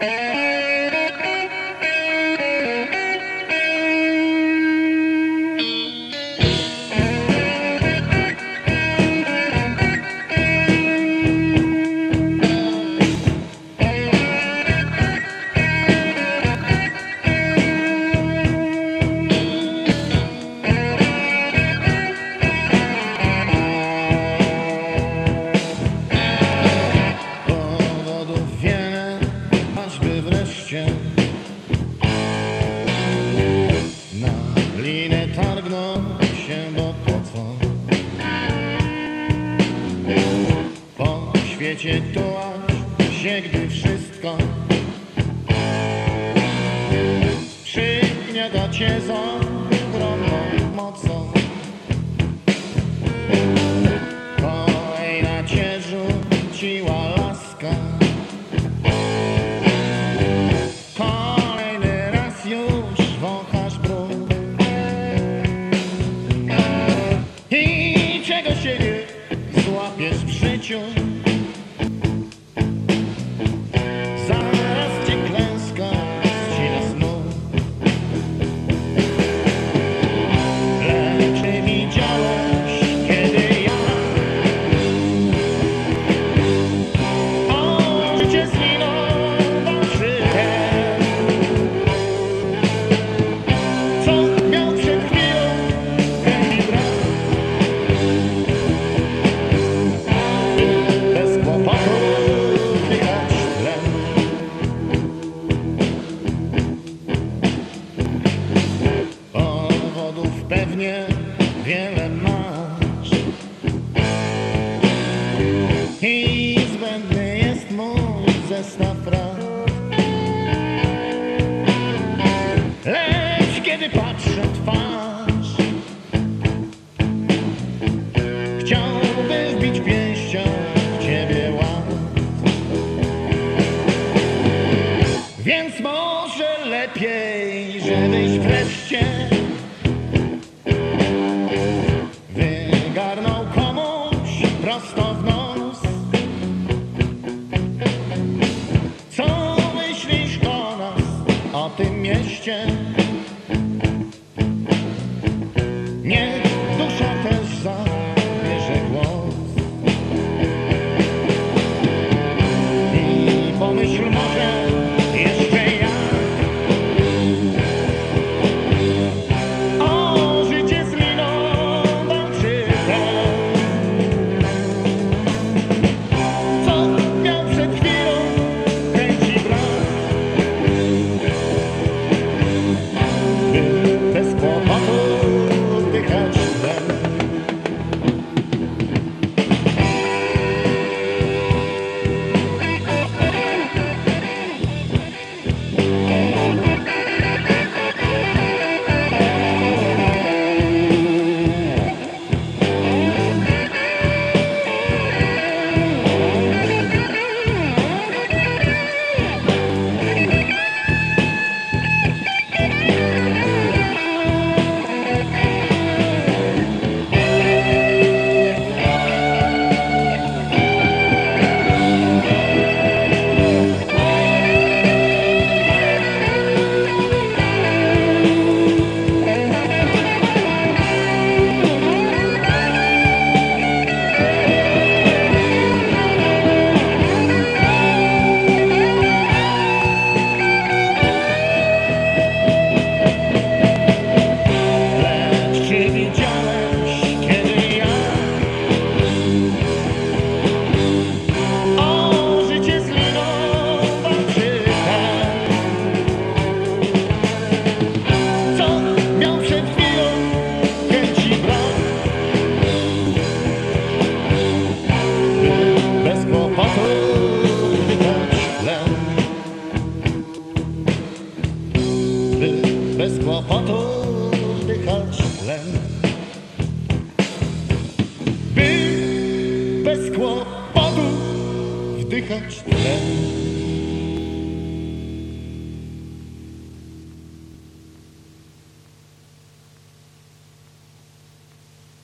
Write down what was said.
Mm. linę targną się bo po co? Po świecie tułasz się, gdy wszystko przygniata cię ząb. mnie wiele masz. I zbędny jest mój zestaw Lecz kiedy patrzę twarz Chciałbym wbić pięścią w ciebie Więc może lepiej, żebyś wreszcie ocean. koszlem. By bez wdychać tlen.